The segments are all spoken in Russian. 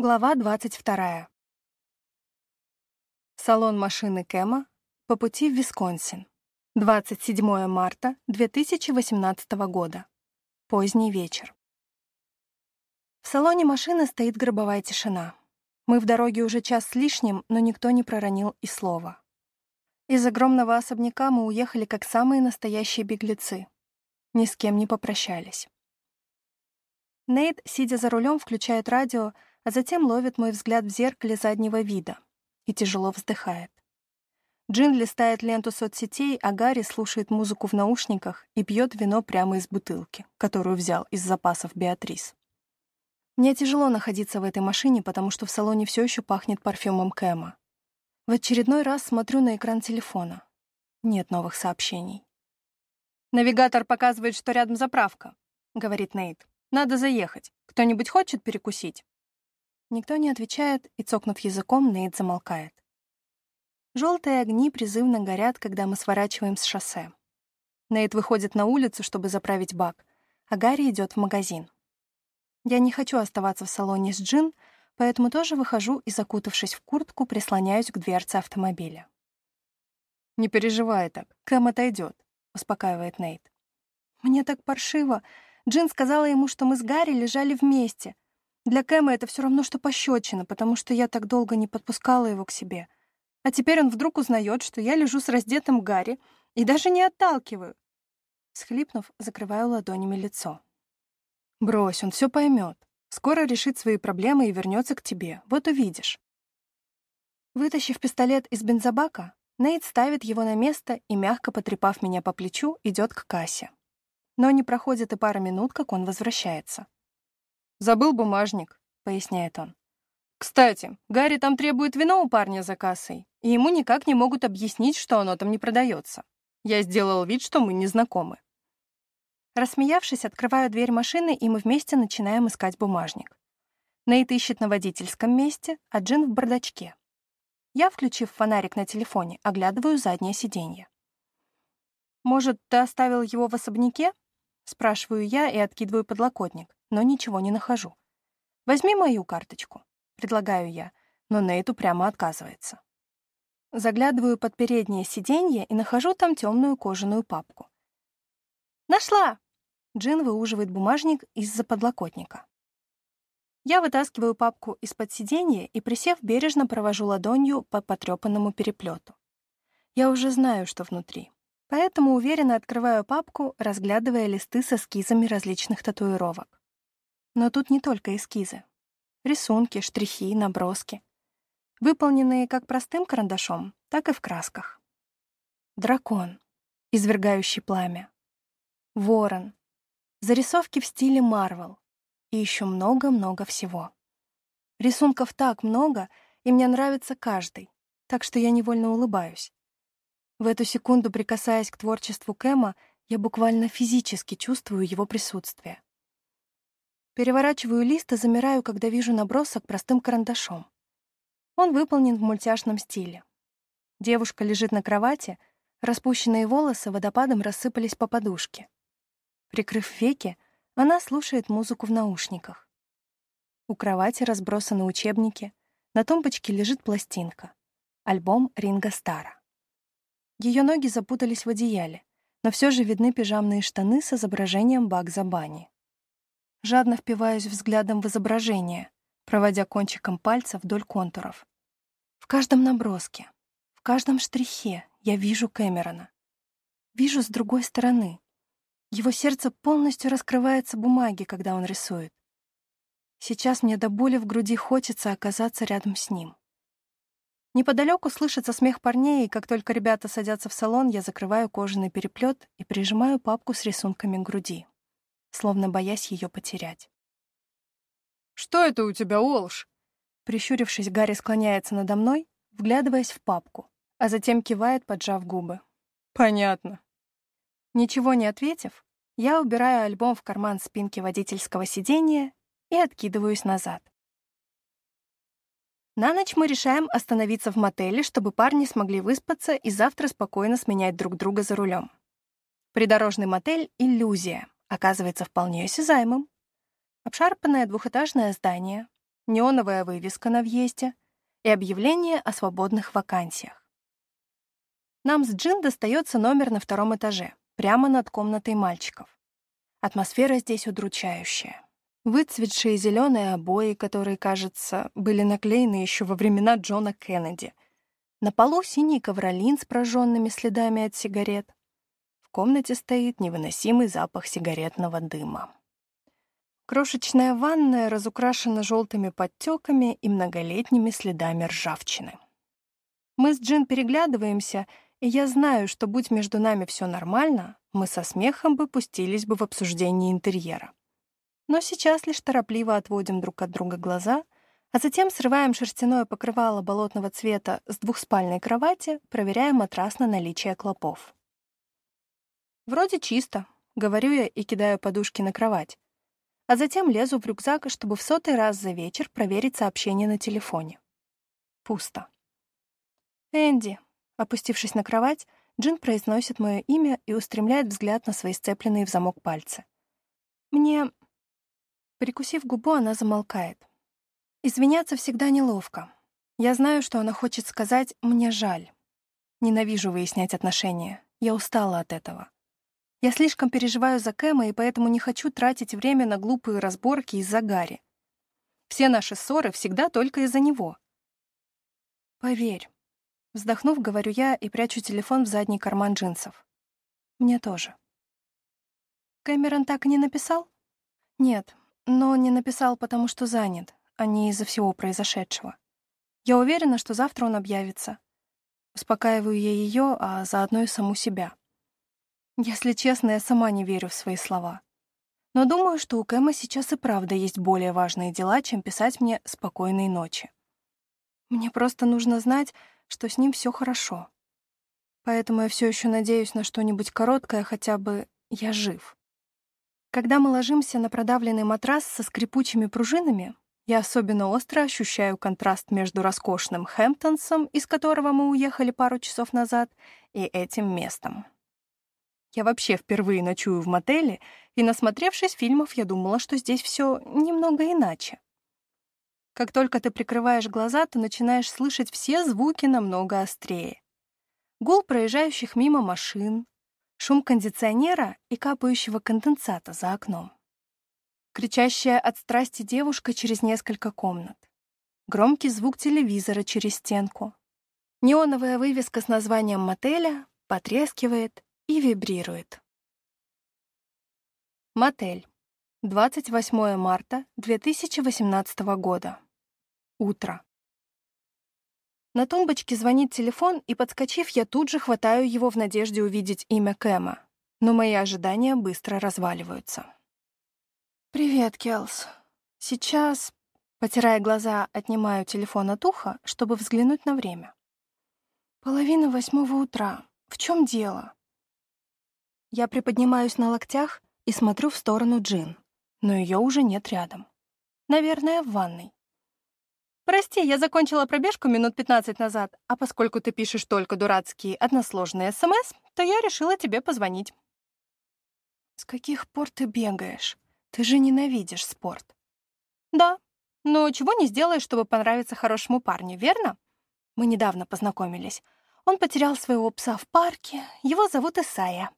Глава 22. Салон машины Кэма по пути в Висконсин. 27 марта 2018 года. Поздний вечер. В салоне машины стоит гробовая тишина. Мы в дороге уже час с лишним, но никто не проронил и слова. Из огромного особняка мы уехали как самые настоящие беглецы. Ни с кем не попрощались. Нейт, сидя за рулем, включает радио, а затем ловит мой взгляд в зеркале заднего вида и тяжело вздыхает. Джин листает ленту соцсетей, а Гарри слушает музыку в наушниках и пьет вино прямо из бутылки, которую взял из запасов Беатрис. Мне тяжело находиться в этой машине, потому что в салоне все еще пахнет парфюмом Кэма. В очередной раз смотрю на экран телефона. Нет новых сообщений. «Навигатор показывает, что рядом заправка», — говорит Нейт. «Надо заехать. Кто-нибудь хочет перекусить?» Никто не отвечает, и, цокнув языком, Нейт замолкает. Желтые огни призывно горят, когда мы сворачиваем с шоссе. Нейт выходит на улицу, чтобы заправить бак, а Гарри идет в магазин. Я не хочу оставаться в салоне с Джин, поэтому тоже выхожу и, закутавшись в куртку, прислоняюсь к дверце автомобиля. «Не переживай так, Кэм отойдет», — успокаивает Нейт. «Мне так паршиво. Джин сказала ему, что мы с Гарри лежали вместе, для Кэма это все равно, что пощечина, потому что я так долго не подпускала его к себе. А теперь он вдруг узнает, что я лежу с раздетым Гарри и даже не отталкиваю. Схлипнув, закрываю ладонями лицо. Брось, он все поймет. Скоро решит свои проблемы и вернется к тебе. Вот увидишь. Вытащив пистолет из бензобака, Нейт ставит его на место и, мягко потрепав меня по плечу, идет к кассе. Но не проходит и пара минут, как он возвращается. «Забыл бумажник», — поясняет он. «Кстати, Гарри там требует вино у парня за кассой, и ему никак не могут объяснить, что оно там не продается. Я сделал вид, что мы не знакомы». Рассмеявшись, открываю дверь машины, и мы вместе начинаем искать бумажник. Нейт ищет на водительском месте, а Джин в бардачке. Я, включив фонарик на телефоне, оглядываю заднее сиденье. «Может, ты оставил его в особняке?» Спрашиваю я и откидываю подлокотник но ничего не нахожу. «Возьми мою карточку», — предлагаю я, но Нейт упрямо отказывается. Заглядываю под переднее сиденье и нахожу там темную кожаную папку. «Нашла!» Джин выуживает бумажник из-за подлокотника. Я вытаскиваю папку из-под сиденья и, присев, бережно провожу ладонью по потрепанному переплету. Я уже знаю, что внутри, поэтому уверенно открываю папку, разглядывая листы с эскизами различных татуировок. Но тут не только эскизы. Рисунки, штрихи, наброски. Выполненные как простым карандашом, так и в красках. Дракон, извергающий пламя. Ворон. Зарисовки в стиле Марвел. И еще много-много всего. Рисунков так много, и мне нравится каждый, так что я невольно улыбаюсь. В эту секунду, прикасаясь к творчеству Кэма, я буквально физически чувствую его присутствие. Переворачиваю лист и замираю, когда вижу набросок простым карандашом. Он выполнен в мультяшном стиле. Девушка лежит на кровати, распущенные волосы водопадом рассыпались по подушке. Прикрыв веки, она слушает музыку в наушниках. У кровати разбросаны учебники, на тумбочке лежит пластинка. Альбом Ринга Стара. Ее ноги запутались в одеяле, но все же видны пижамные штаны с изображением Багза Бани. Жадно впиваюсь взглядом в изображение, проводя кончиком пальца вдоль контуров. В каждом наброске, в каждом штрихе я вижу Кэмерона. Вижу с другой стороны. Его сердце полностью раскрывается бумаге, когда он рисует. Сейчас мне до боли в груди хочется оказаться рядом с ним. Неподалеку слышится смех парней, и как только ребята садятся в салон, я закрываю кожаный переплет и прижимаю папку с рисунками к груди словно боясь ее потерять. «Что это у тебя, Олш?» Прищурившись, Гарри склоняется надо мной, вглядываясь в папку, а затем кивает, поджав губы. «Понятно». Ничего не ответив, я убираю альбом в карман спинки водительского сиденья и откидываюсь назад. На ночь мы решаем остановиться в мотеле, чтобы парни смогли выспаться и завтра спокойно сменять друг друга за рулем. Придорожный мотель — иллюзия, оказывается вполне осязаемым. Обшарпанное двухэтажное здание, неоновая вывеска на въезде и объявление о свободных вакансиях. Нам с Джин достается номер на втором этаже, прямо над комнатой мальчиков. Атмосфера здесь удручающая. Выцветшие зеленые обои, которые, кажется, были наклеены еще во времена Джона Кеннеди. На полу синий ковролин с прожженными следами от сигарет. В комнате стоит невыносимый запах сигаретного дыма. Крошечная ванная разукрашена желтыми подтеками и многолетними следами ржавчины. Мы с Джин переглядываемся, и я знаю, что будь между нами все нормально, мы со смехом бы пустились бы в обсуждение интерьера. Но сейчас лишь торопливо отводим друг от друга глаза, а затем срываем шерстяное покрывало болотного цвета с двухспальной кровати, проверяя матрас на наличие клопов. «Вроде чисто», — говорю я и кидаю подушки на кровать, а затем лезу в рюкзак, чтобы в сотый раз за вечер проверить сообщение на телефоне. Пусто. «Энди», опустившись на кровать, Джин произносит мое имя и устремляет взгляд на свои сцепленные в замок пальцы. «Мне Прикусив губу, она замолкает. Извиняться всегда неловко. Я знаю, что она хочет сказать «мне жаль». Ненавижу выяснять отношения. Я устала от этого. Я слишком переживаю за Кэма и поэтому не хочу тратить время на глупые разборки из-за Гарри. Все наши ссоры всегда только из-за него. Поверь. Вздохнув, говорю я и прячу телефон в задний карман джинсов. Мне тоже. Кэмерон так и не написал? Нет, но не написал, потому что занят, а не из-за всего произошедшего. Я уверена, что завтра он объявится. Успокаиваю я ее, а заодно и саму себя. Если честно, я сама не верю в свои слова. Но думаю, что у Кэма сейчас и правда есть более важные дела, чем писать мне «спокойной ночи». Мне просто нужно знать, что с ним все хорошо. Поэтому я все еще надеюсь на что-нибудь короткое, хотя бы «я жив». Когда мы ложимся на продавленный матрас со скрипучими пружинами, я особенно остро ощущаю контраст между роскошным Хэмптонсом, из которого мы уехали пару часов назад, и этим местом. Я вообще впервые ночую в мотеле, и, насмотревшись фильмов, я думала, что здесь все немного иначе. Как только ты прикрываешь глаза, ты начинаешь слышать все звуки намного острее. Гул проезжающих мимо машин, шум кондиционера и капающего конденсата за окном. Кричащая от страсти девушка через несколько комнат. Громкий звук телевизора через стенку. Неоновая вывеска с названием мотеля потрескивает и вибрирует. Мотель. 28 марта 2018 года. Утро. На тумбочке звонит телефон, и, подскочив, я тут же хватаю его в надежде увидеть имя Кэма. Но мои ожидания быстро разваливаются. «Привет, Келс. Сейчас...» Потирая глаза, отнимаю телефон от уха, чтобы взглянуть на время. «Половина восьмого утра. В чем дело?» Я приподнимаюсь на локтях и смотрю в сторону Джин, но ее уже нет рядом. Наверное, в ванной. «Прости, я закончила пробежку минут 15 назад, а поскольку ты пишешь только дурацкие односложные СМС, то я решила тебе позвонить». «С каких пор ты бегаешь? Ты же ненавидишь спорт». «Да, но чего не сделаешь, чтобы понравиться хорошему парню, верно? Мы недавно познакомились. Он потерял своего пса в парке, его зовут Исайя».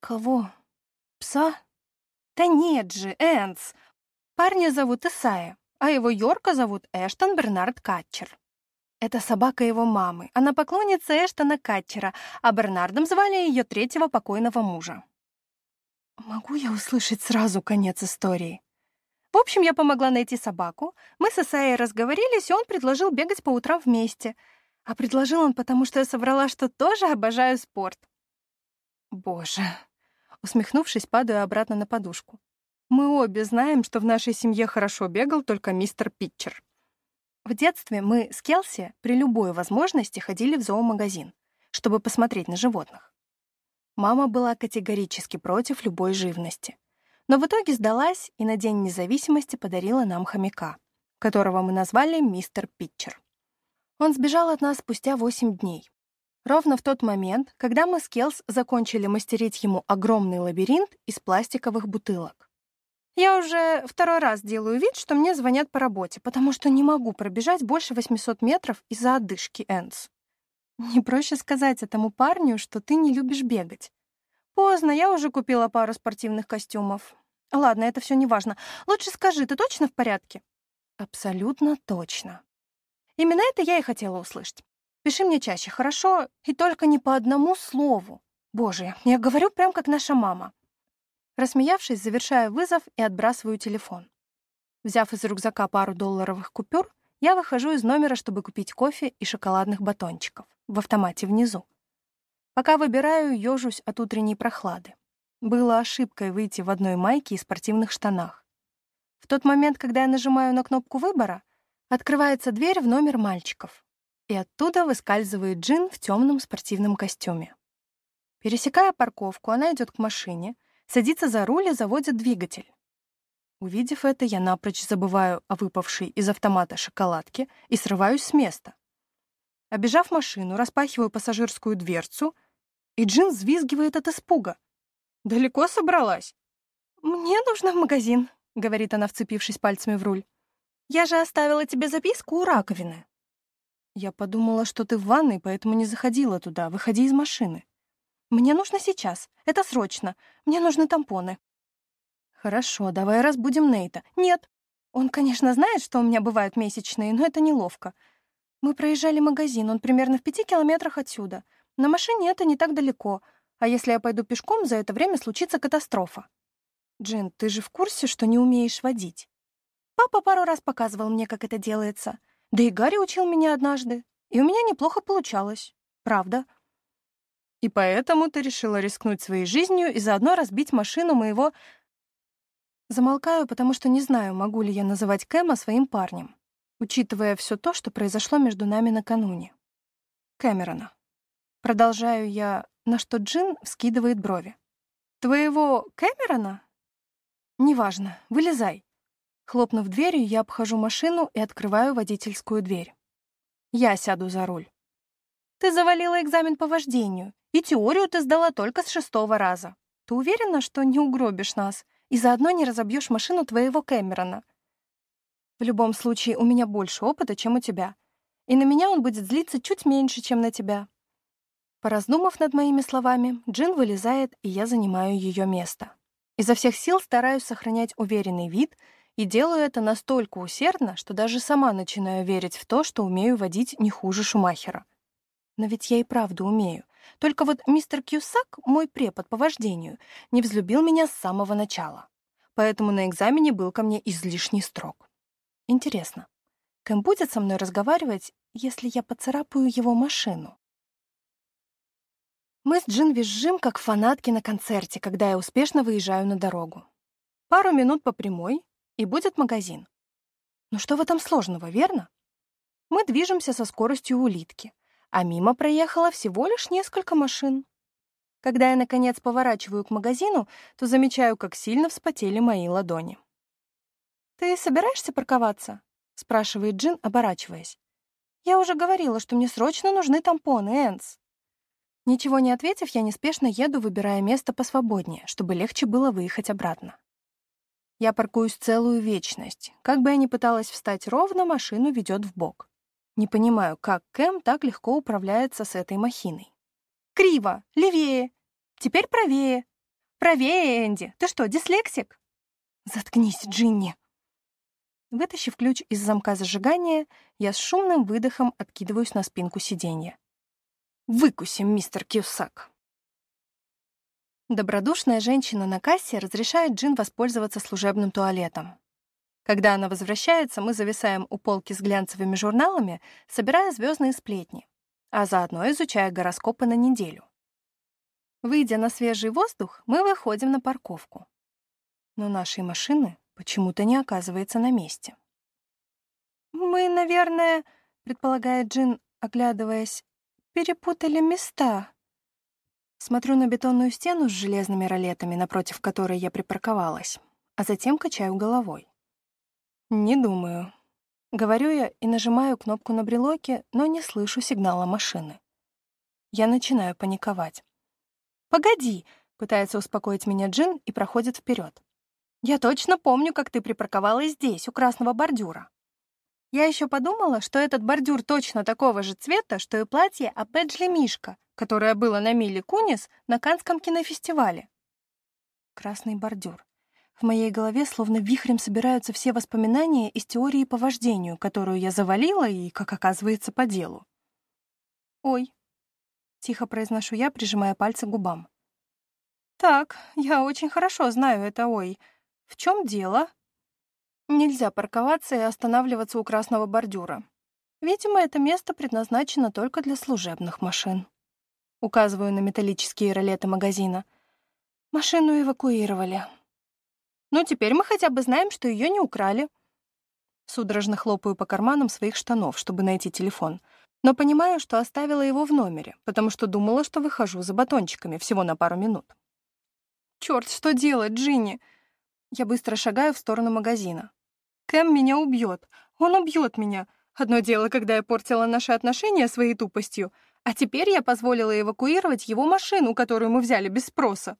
«Кого? Пса?» «Да нет же, Энс. Парня зовут Исайя а его Йорка зовут Эштон Бернард Катчер. Это собака его мамы. Она поклонница Эштона Катчера, а Бернардом звали ее третьего покойного мужа. Могу я услышать сразу конец истории? В общем, я помогла найти собаку. Мы с Исаей разговорились, и он предложил бегать по утрам вместе. А предложил он, потому что я соврала, что тоже обожаю спорт. Боже. Усмехнувшись, падаю обратно на подушку. Мы обе знаем, что в нашей семье хорошо бегал только мистер Питчер. В детстве мы с Келси при любой возможности ходили в зоомагазин, чтобы посмотреть на животных. Мама была категорически против любой живности. Но в итоге сдалась и на День независимости подарила нам хомяка, которого мы назвали мистер Питчер. Он сбежал от нас спустя 8 дней. Ровно в тот момент, когда мы с Келс закончили мастерить ему огромный лабиринт из пластиковых бутылок. Я уже второй раз делаю вид, что мне звонят по работе, потому что не могу пробежать больше 800 метров из-за одышки, Энс. Не проще сказать этому парню, что ты не любишь бегать. Поздно, я уже купила пару спортивных костюмов. Ладно, это все не важно. Лучше скажи, ты точно в порядке? Абсолютно точно. Именно это я и хотела услышать. Пиши мне чаще, хорошо? И только не по одному слову. Боже, я говорю прям как наша мама. Рассмеявшись, завершаю вызов и отбрасываю телефон. Взяв из рюкзака пару долларовых купюр, я выхожу из номера, чтобы купить кофе и шоколадных батончиков в автомате внизу. Пока выбираю, ёжусь от утренней прохлады. Было ошибкой выйти в одной майке и спортивных штанах. В тот момент, когда я нажимаю на кнопку выбора, открывается дверь в номер мальчиков, и оттуда выскальзывает Джин в темном спортивном костюме. Пересекая парковку, она идет к машине, садится за руль и заводит двигатель. Увидев это, я напрочь забываю о выпавшей из автомата шоколадке и срываюсь с места. Обежав машину, распахиваю пассажирскую дверцу, и Джин взвизгивает от испуга. «Далеко собралась?» «Мне нужно в магазин», — говорит она, вцепившись пальцами в руль. «Я же оставила тебе записку у раковины». «Я подумала, что ты в ванной, поэтому не заходила туда. Выходи из машины». «Мне нужно сейчас. Это срочно. Мне нужны тампоны». «Хорошо, давай разбудим Нейта». «Нет. Он, конечно, знает, что у меня бывают месячные, но это неловко. Мы проезжали магазин, он примерно в пяти километрах отсюда. На машине это не так далеко, а если я пойду пешком, за это время случится катастрофа. Джин, ты же в курсе, что не умеешь водить? Папа пару раз показывал мне, как это делается. Да и Гарри учил меня однажды. И у меня неплохо получалось. Правда. И поэтому ты решила рискнуть своей жизнью и заодно разбить машину моего... Замолкаю, потому что не знаю, могу ли я называть Кэма своим парнем учитывая все то, что произошло между нами накануне. Кэмерона. Продолжаю я, на что Джин вскидывает брови. «Твоего Кэмерона?» «Неважно, вылезай». Хлопнув дверью, я обхожу машину и открываю водительскую дверь. Я сяду за руль. «Ты завалила экзамен по вождению, и теорию ты сдала только с шестого раза. Ты уверена, что не угробишь нас и заодно не разобьешь машину твоего Кэмерона?» В любом случае, у меня больше опыта, чем у тебя. И на меня он будет злиться чуть меньше, чем на тебя. Пораздумав над моими словами, Джин вылезает, и я занимаю ее место. Изо всех сил стараюсь сохранять уверенный вид и делаю это настолько усердно, что даже сама начинаю верить в то, что умею водить не хуже Шумахера. Но ведь я и правда умею. Только вот мистер Кьюсак, мой препод по вождению, не взлюбил меня с самого начала. Поэтому на экзамене был ко мне излишне строг. Интересно, Кэм будет со мной разговаривать, если я поцарапаю его машину? Мы с Джин визжим, как фанатки на концерте, когда я успешно выезжаю на дорогу. Пару минут по прямой, и будет магазин. Но что в этом сложного, верно? Мы движемся со скоростью улитки, а мимо проехало всего лишь несколько машин. Когда я, наконец, поворачиваю к магазину, то замечаю, как сильно вспотели мои ладони. «Ты собираешься парковаться?» — спрашивает Джин, оборачиваясь. «Я уже говорила, что мне срочно нужны тампоны, Энс». Ничего не ответив, я неспешно еду, выбирая место посвободнее, чтобы легче было выехать обратно. Я паркуюсь целую вечность. Как бы я ни пыталась встать ровно, машину ведет в бок. Не понимаю, как Кэм так легко управляется с этой махиной. «Криво! Левее! Теперь правее! Правее, Энди! Ты что, дислексик?» «Заткнись, Джинни!» Вытащив ключ из замка зажигания, я с шумным выдохом откидываюсь на спинку сиденья. «Выкусим, мистер Кьюсак!» Добродушная женщина на кассе разрешает Джин воспользоваться служебным туалетом. Когда она возвращается, мы зависаем у полки с глянцевыми журналами, собирая звездные сплетни, а заодно изучая гороскопы на неделю. Выйдя на свежий воздух, мы выходим на парковку. Но нашей машины почему-то не оказывается на месте. «Мы, наверное, — предполагает Джин, оглядываясь, — перепутали места». Смотрю на бетонную стену с железными ролетами, напротив которой я припарковалась, а затем качаю головой. «Не думаю». Говорю я и нажимаю кнопку на брелоке, но не слышу сигнала машины. Я начинаю паниковать. «Погоди!» — пытается успокоить меня Джин и проходит вперед. Я точно помню, как ты припарковалась здесь, у красного бордюра. Я еще подумала, что этот бордюр точно такого же цвета, что и платье Апеджли Мишка, которое было на Миле Кунис на Канском кинофестивале. Красный бордюр. В моей голове словно вихрем собираются все воспоминания из теории по вождению, которую я завалила и, как оказывается, по делу. «Ой», — тихо произношу я, прижимая пальцы к губам. «Так, я очень хорошо знаю это «ой». В чем дело?» Нельзя парковаться и останавливаться у красного бордюра. Видимо, это место предназначено только для служебных машин. Указываю на металлические ролеты магазина. Машину эвакуировали. Ну, теперь мы хотя бы знаем, что ее не украли. Судорожно хлопаю по карманам своих штанов, чтобы найти телефон. Но понимаю, что оставила его в номере, потому что думала, что выхожу за батончиками всего на пару минут. Черт, что делать, Джинни? Я быстро шагаю в сторону магазина. Кэм меня убьет. Он убьет меня. Одно дело, когда я портила наши отношения своей тупостью, а теперь я позволила эвакуировать его машину, которую мы взяли без спроса.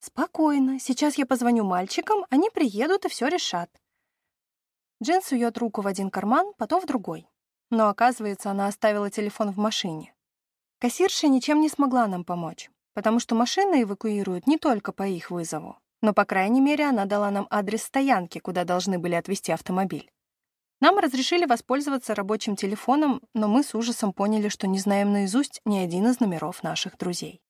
«Спокойно. Сейчас я позвоню мальчикам, они приедут и все решат». Джин сует руку в один карман, потом в другой. Но, оказывается, она оставила телефон в машине. Кассирша ничем не смогла нам помочь, потому что машины эвакуируют не только по их вызову, но, по крайней мере, она дала нам адрес стоянки, куда должны были отвезти автомобиль. Нам разрешили воспользоваться рабочим телефоном, но мы с ужасом поняли, что не знаем наизусть ни один из номеров наших друзей.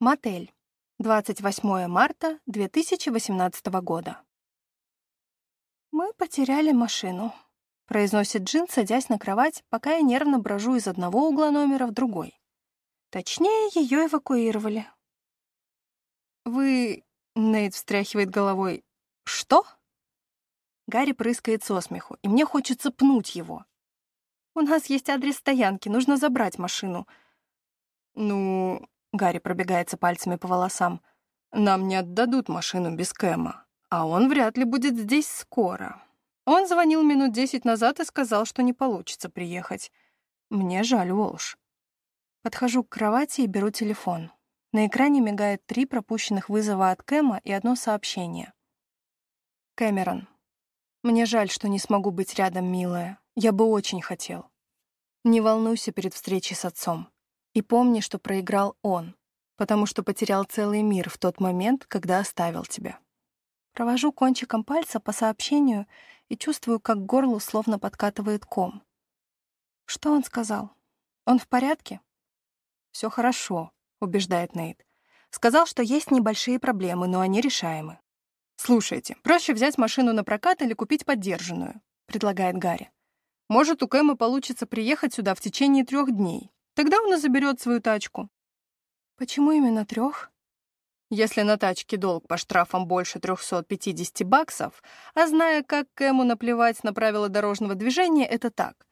Мотель. 28 марта 2018 года. «Мы потеряли машину», — произносит Джин, садясь на кровать, пока я нервно брожу из одного угла номера в другой. Точнее, ее эвакуировали. «Вы...» — Нейт встряхивает головой. «Что?» Гарри прыскает со смеху, и мне хочется пнуть его. «У нас есть адрес стоянки, нужно забрать машину». «Ну...» Гарри пробегается пальцами по волосам. «Нам не отдадут машину без Кэма, а он вряд ли будет здесь скоро. Он звонил минут десять назад и сказал, что не получится приехать. Мне жаль, Уолш». Подхожу к кровати и беру телефон. На экране мигает три пропущенных вызова от Кэма и одно сообщение. «Кэмерон, мне жаль, что не смогу быть рядом, милая. Я бы очень хотел. Не волнуйся перед встречей с отцом. И помни, что проиграл он, потому что потерял целый мир в тот момент, когда оставил тебя. Провожу кончиком пальца по сообщению и чувствую, как горлу словно подкатывает ком. Что он сказал? Он в порядке? Все хорошо, убеждает Нейт. Сказал, что есть небольшие проблемы, но они решаемы. «Слушайте, проще взять машину на прокат или купить поддержанную», — предлагает Гарри. «Может, у Кэма получится приехать сюда в течение трех дней. Тогда он и заберет свою тачку. Почему именно трех? Если на тачке долг по штрафам больше 350 баксов, а зная, как Кэму наплевать на правила дорожного движения, это так.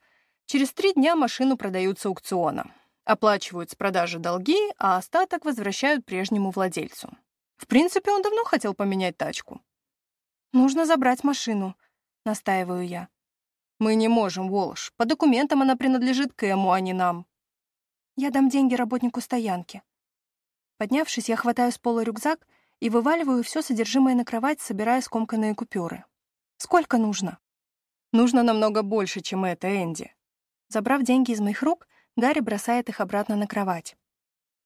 Через три дня машину продают с аукциона. Оплачивают с продажи долги, а остаток возвращают прежнему владельцу. В принципе, он давно хотел поменять тачку. «Нужно забрать машину», — настаиваю я. «Мы не можем, Волош. По документам она принадлежит Кэму, а не нам. Я дам деньги работнику стоянки. Поднявшись, я хватаю с пола рюкзак и вываливаю все содержимое на кровать, собирая скомканные купюры. Сколько нужно? Нужно намного больше, чем это, Энди. Забрав деньги из моих рук, Гарри бросает их обратно на кровать.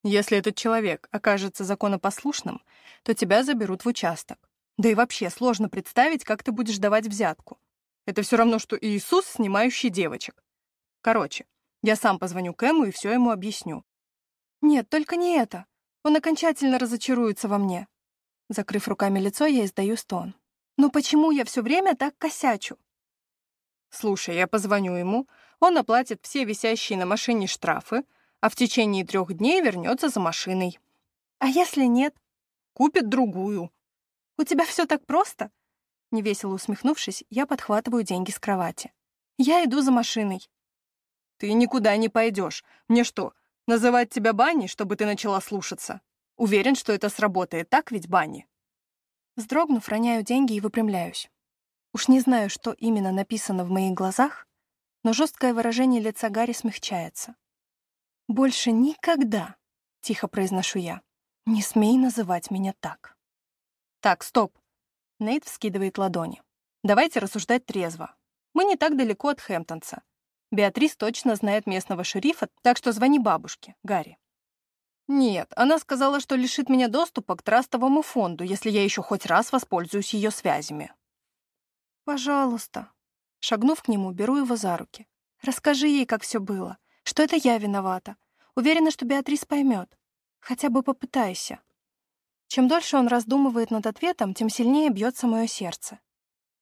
Если этот человек окажется законопослушным, то тебя заберут в участок. Да и вообще сложно представить, как ты будешь давать взятку. Это все равно, что Иисус, снимающий девочек. Короче, я сам позвоню Кэму и все ему объясню. Нет, только не это. Он окончательно разочаруется во мне. Закрыв руками лицо, я издаю стон. Но почему я все время так косячу? Слушай, я позвоню ему, он оплатит все висящие на машине штрафы, а в течение трех дней вернется за машиной. А если нет? Купит другую. У тебя все так просто? Невесело усмехнувшись, я подхватываю деньги с кровати. Я иду за машиной. Ты никуда не пойдешь. Мне что, называть тебя Банни, чтобы ты начала слушаться? Уверен, что это сработает, так ведь, Банни?» Вздрогнув, роняю деньги и выпрямляюсь. Уж не знаю, что именно написано в моих глазах, но жесткое выражение лица Гарри смягчается. «Больше никогда», — тихо произношу я, — «не смей называть меня так». Так, стоп. Нейт вскидывает ладони. Давайте рассуждать трезво. Мы не так далеко от Хэмптонса. Беатрис точно знает местного шерифа, так что звони бабушке, Гарри. Нет, она сказала, что лишит меня доступа к трастовому фонду, если я еще хоть раз воспользуюсь ее связями. Пожалуйста. Шагнув к нему, беру его за руки. Расскажи ей, как все было, что это я виновата. Уверена, что Беатрис поймет. Хотя бы попытайся. Чем дольше он раздумывает над ответом, тем сильнее бьется мое сердце.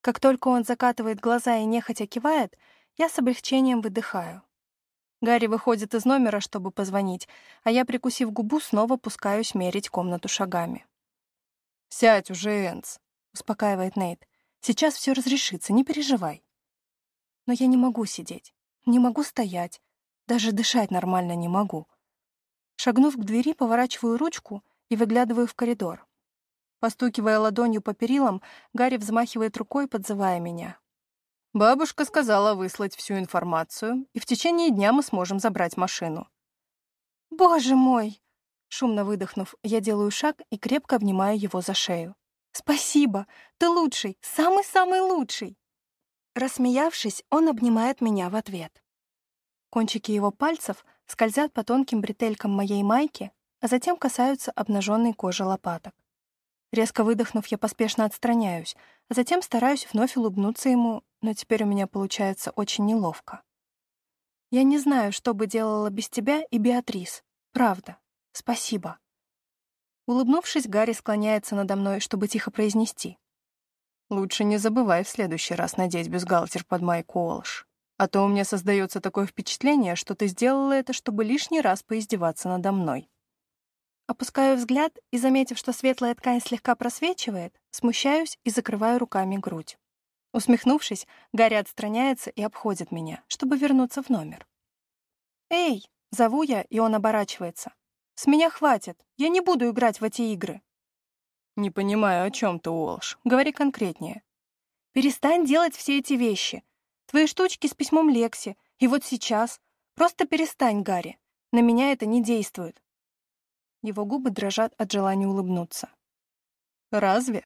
Как только он закатывает глаза и нехотя кивает, я с облегчением выдыхаю. Гарри выходит из номера, чтобы позвонить, а я, прикусив губу, снова пускаюсь мерить комнату шагами. «Сядь уже, Энс», — успокаивает Нейт. «Сейчас все разрешится, не переживай». Но я не могу сидеть, не могу стоять, даже дышать нормально не могу. Шагнув к двери, поворачиваю ручку и выглядываю в коридор. Постукивая ладонью по перилам, Гарри взмахивает рукой, подзывая меня. Бабушка сказала выслать всю информацию, и в течение дня мы сможем забрать машину. «Боже мой!» Шумно выдохнув, я делаю шаг и крепко обнимаю его за шею. «Спасибо! Ты лучший! Самый-самый лучший!» Рассмеявшись, он обнимает меня в ответ. Кончики его пальцев скользят по тонким бретелькам моей майки, а затем касаются обнаженной кожи лопаток. Резко выдохнув, я поспешно отстраняюсь, а затем стараюсь вновь улыбнуться ему, но теперь у меня получается очень неловко. Я не знаю, что бы делала без тебя и Беатрис. Правда. Спасибо. Улыбнувшись, Гарри склоняется надо мной, чтобы тихо произнести. Лучше не забывай в следующий раз надеть бюстгальтер под майку Олш. А то у меня создается такое впечатление, что ты сделала это, чтобы лишний раз поиздеваться надо мной. Опускаю взгляд и, заметив, что светлая ткань слегка просвечивает, смущаюсь и закрываю руками грудь. Усмехнувшись, Гарри отстраняется и обходит меня, чтобы вернуться в номер. «Эй!» — зову я, и он оборачивается. «С меня хватит. Я не буду играть в эти игры». «Не понимаю, о чем ты, Уолш. Говори конкретнее». «Перестань делать все эти вещи. Твои штучки с письмом Лекси. И вот сейчас. Просто перестань, Гарри. На меня это не действует. Его губы дрожат от желания улыбнуться. «Разве?»